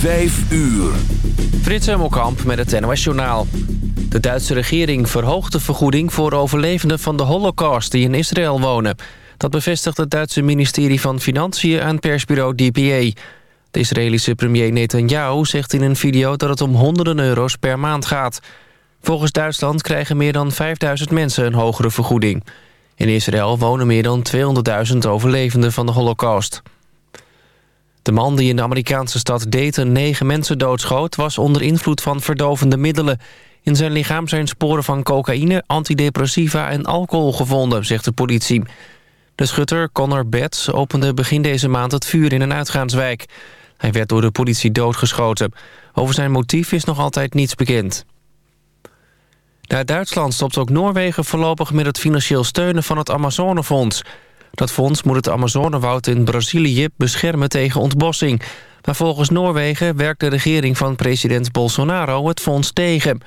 Vijf uur. Frits Hemelkamp met het NOS Journaal. De Duitse regering verhoogt de vergoeding voor overlevenden van de holocaust die in Israël wonen. Dat bevestigt het Duitse ministerie van Financiën aan persbureau DPA. De Israëlische premier Netanyahu zegt in een video dat het om honderden euro's per maand gaat. Volgens Duitsland krijgen meer dan 5000 mensen een hogere vergoeding. In Israël wonen meer dan 200.000 overlevenden van de holocaust. De man die in de Amerikaanse stad Dayton negen mensen doodschoot... was onder invloed van verdovende middelen. In zijn lichaam zijn sporen van cocaïne, antidepressiva en alcohol gevonden, zegt de politie. De schutter, Connor Betts, opende begin deze maand het vuur in een uitgaanswijk. Hij werd door de politie doodgeschoten. Over zijn motief is nog altijd niets bekend. Na Duitsland stopt ook Noorwegen voorlopig met het financieel steunen van het Amazonefonds. Dat fonds moet het Amazonewoud in Brazilië beschermen tegen ontbossing. Maar volgens Noorwegen werkt de regering van president Bolsonaro het fonds tegen.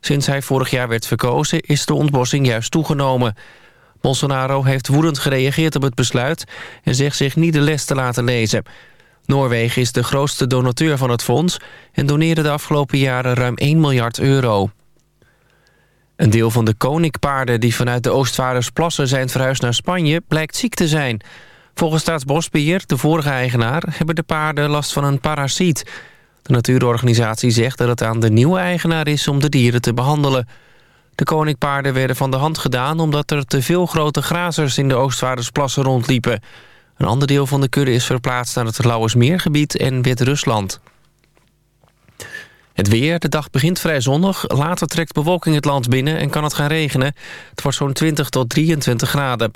Sinds hij vorig jaar werd verkozen is de ontbossing juist toegenomen. Bolsonaro heeft woedend gereageerd op het besluit... en zegt zich niet de les te laten lezen. Noorwegen is de grootste donateur van het fonds... en doneerde de afgelopen jaren ruim 1 miljard euro. Een deel van de koninkpaarden die vanuit de Oostvaardersplassen zijn verhuisd naar Spanje blijkt ziek te zijn. Volgens Staatsbosbeheer, de vorige eigenaar, hebben de paarden last van een parasiet. De natuurorganisatie zegt dat het aan de nieuwe eigenaar is om de dieren te behandelen. De koninkpaarden werden van de hand gedaan omdat er te veel grote grazers in de Oostvaardersplassen rondliepen. Een ander deel van de kudde is verplaatst naar het Lauwersmeergebied en Wit-Rusland. Het weer, de dag begint vrij zonnig. Later trekt bewolking het land binnen en kan het gaan regenen. Het wordt zo'n 20 tot 23 graden.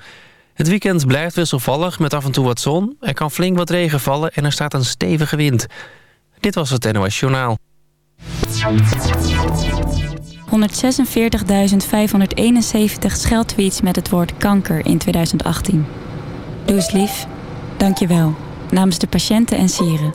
Het weekend blijft wisselvallig met af en toe wat zon. Er kan flink wat regen vallen en er staat een stevige wind. Dit was het NOS Journaal. 146.571 scheldtweets met het woord kanker in 2018. Doe eens lief. Dank je wel. Namens de patiënten en sieren.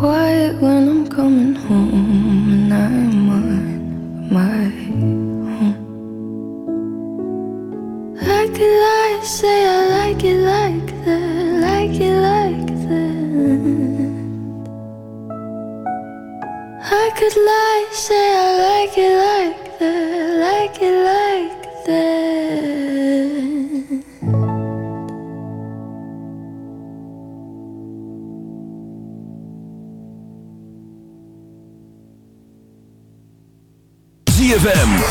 quiet when I'm coming home and I'm on my home. Like the lies say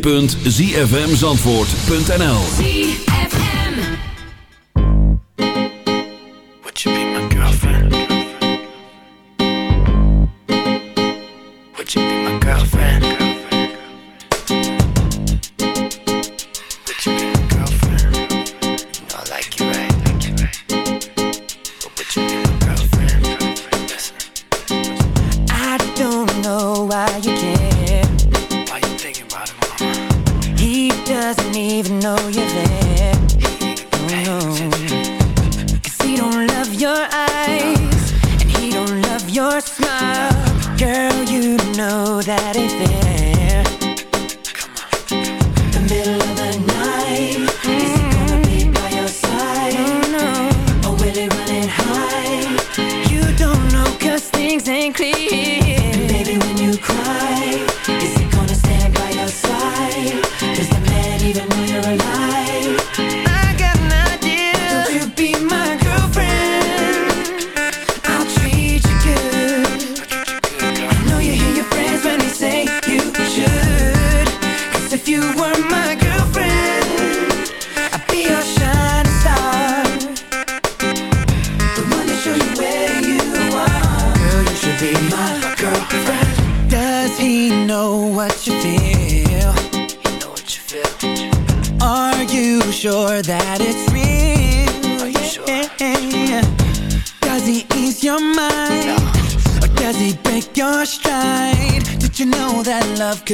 www.zfmzandvoort.nl your eyes And he don't love your smile. Girl, you know that if it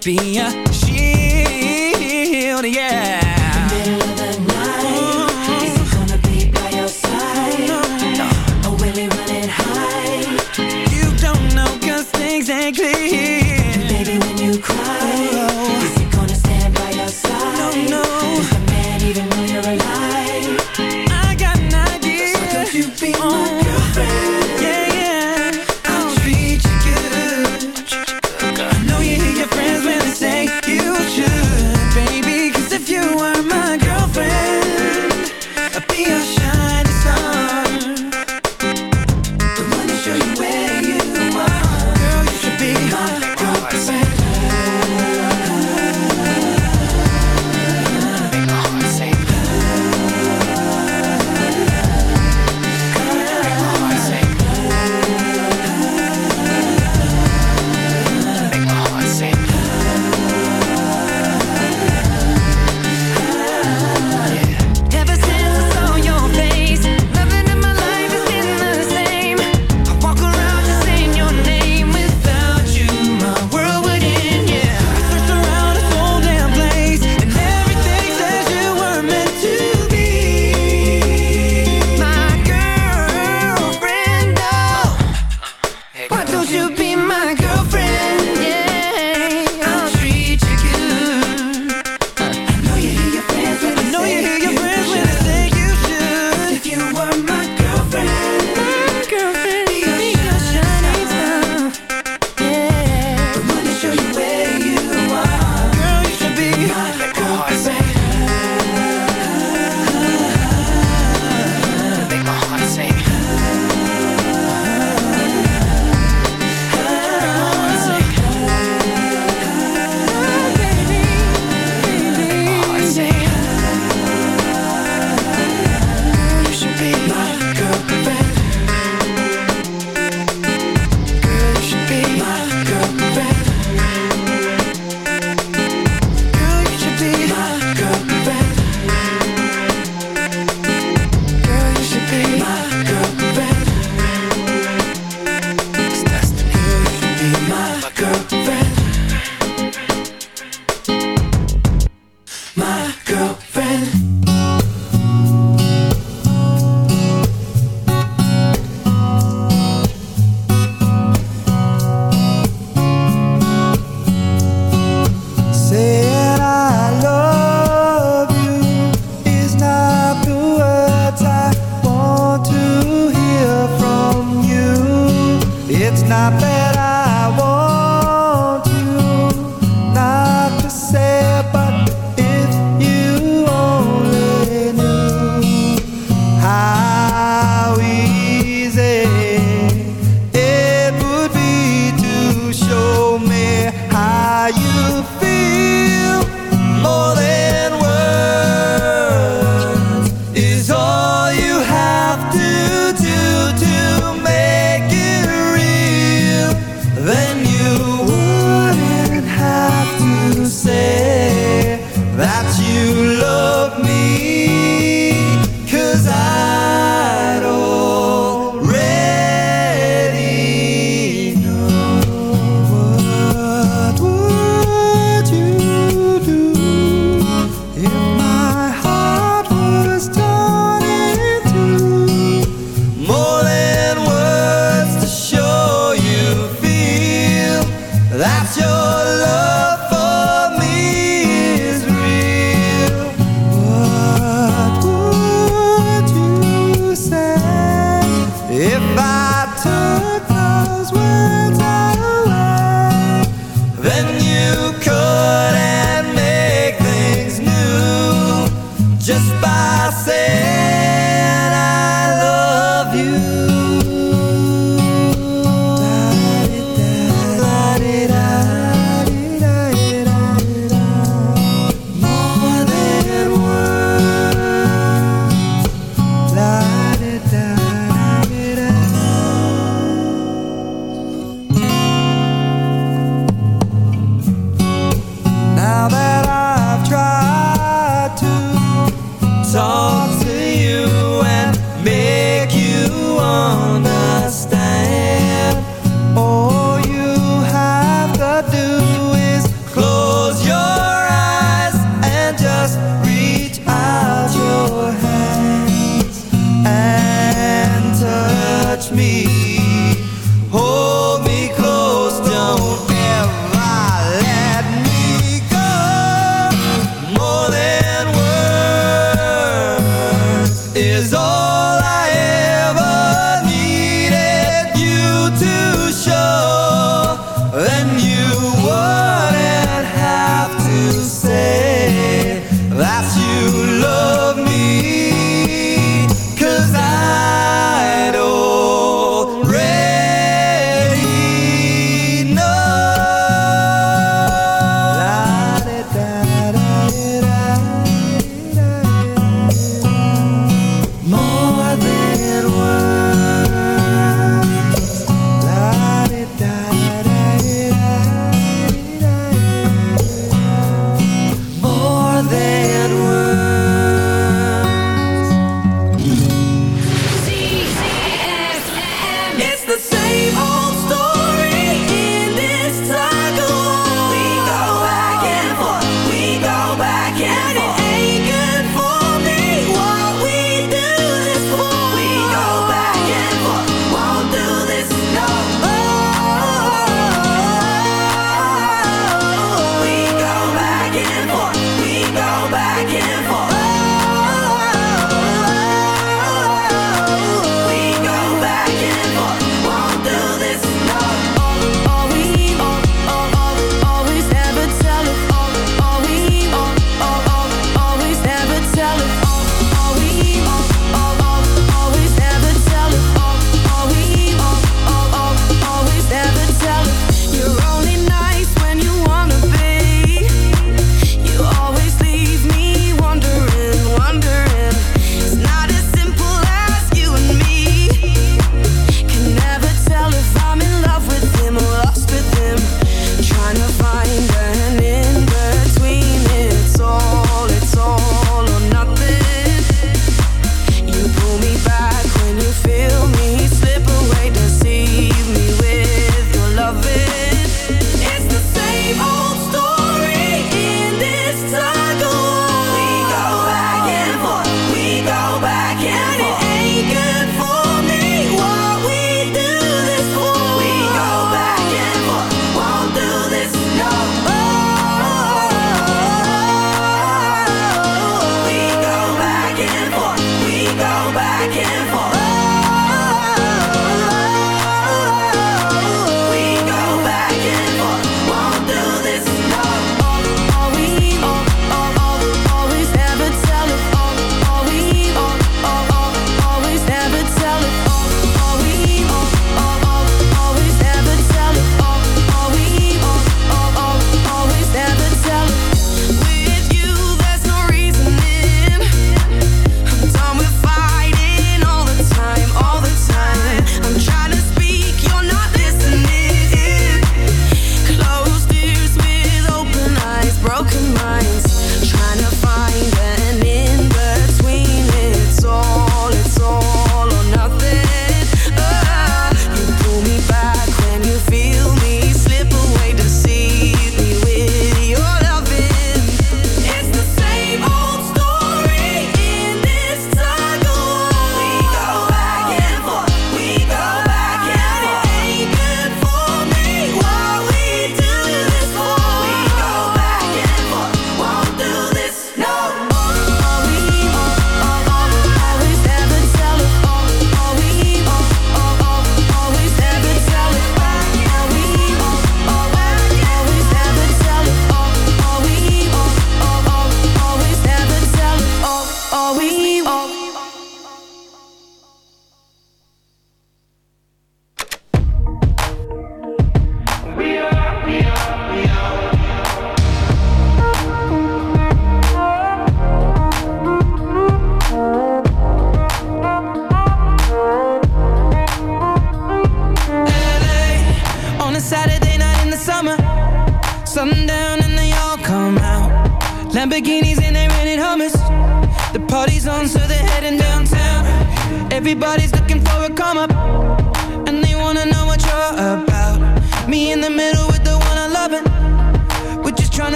caipirinha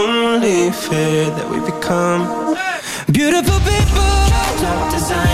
only fear that we become beautiful people. Top.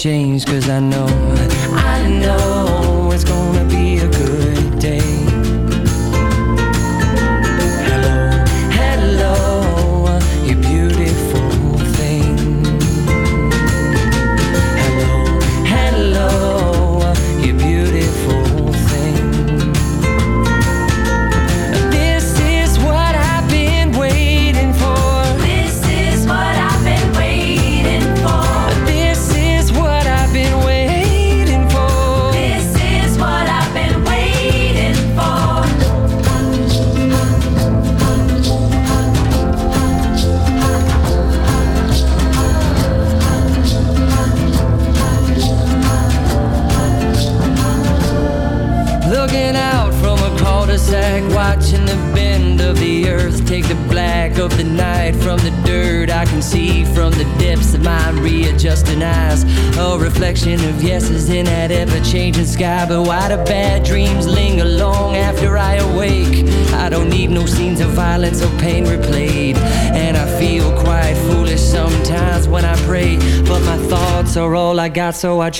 changed cause I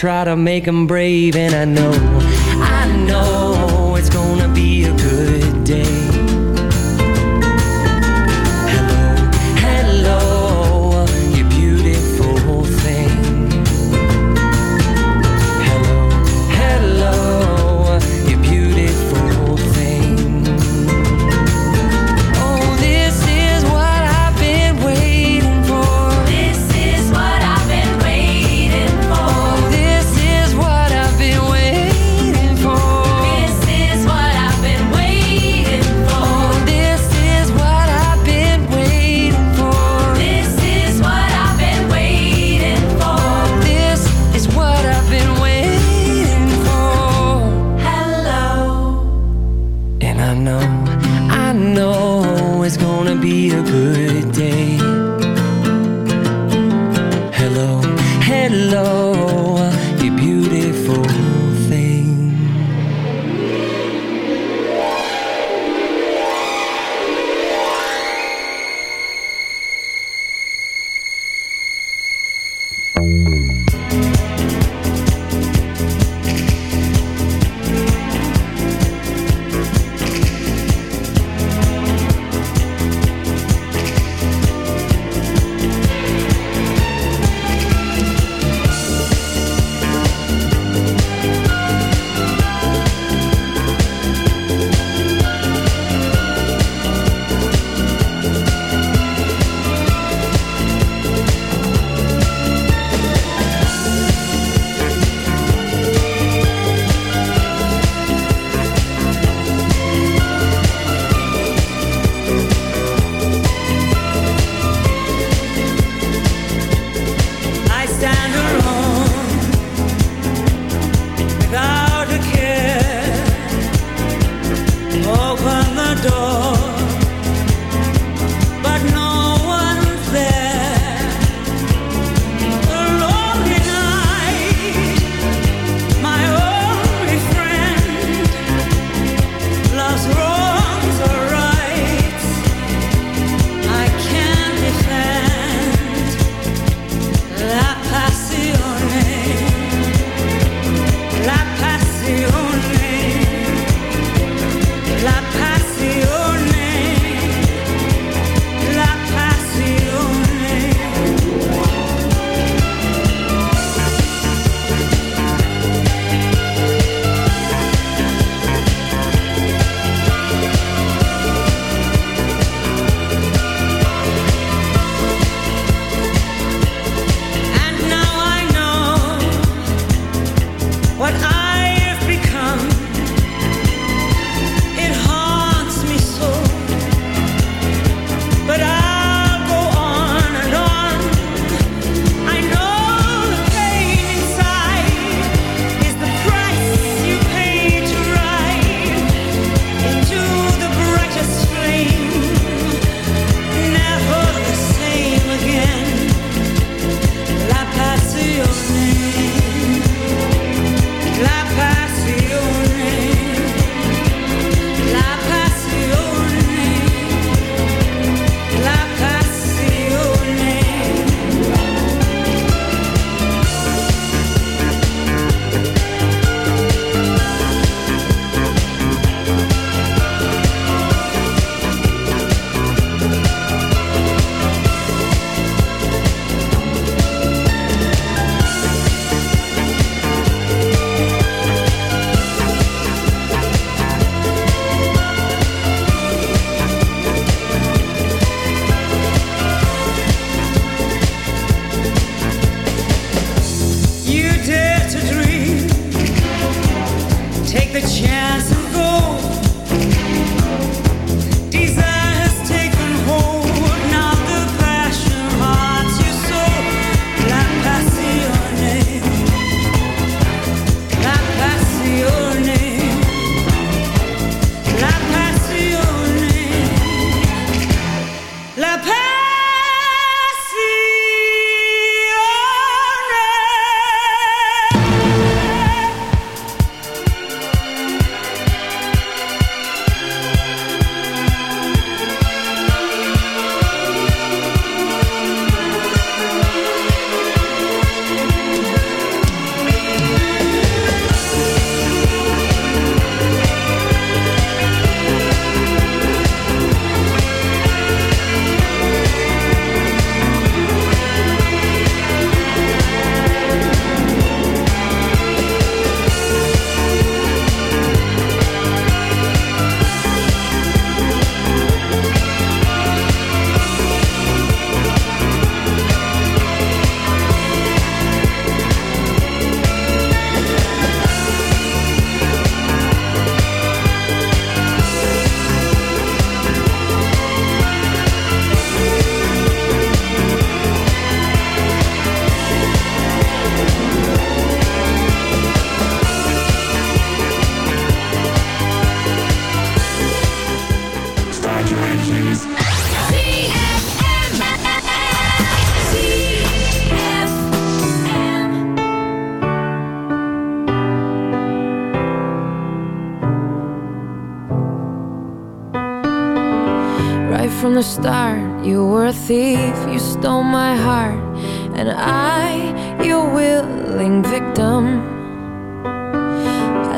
try to make them brave, and I know.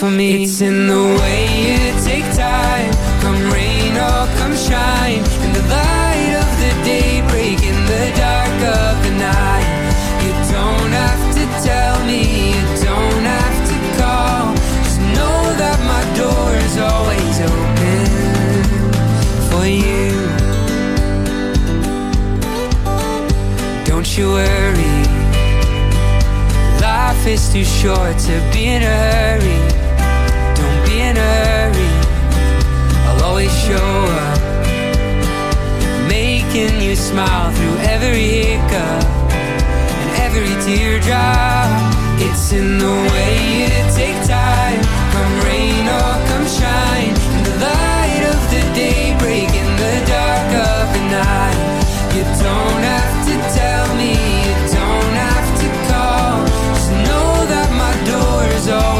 for me. It's in the way you take time, come rain or come shine. In the light of the day, break in the dark of the night. You don't have to tell me, you don't have to call. Just know that my door is always open for you. Don't you worry, life is too short to be in a hurry. I'll always show up, making you smile through every hiccup and every teardrop. It's in the way you take time. Come rain or come shine. In the light of the day, break in the dark of the night. You don't have to tell me, you don't have to call. Just know that my door is always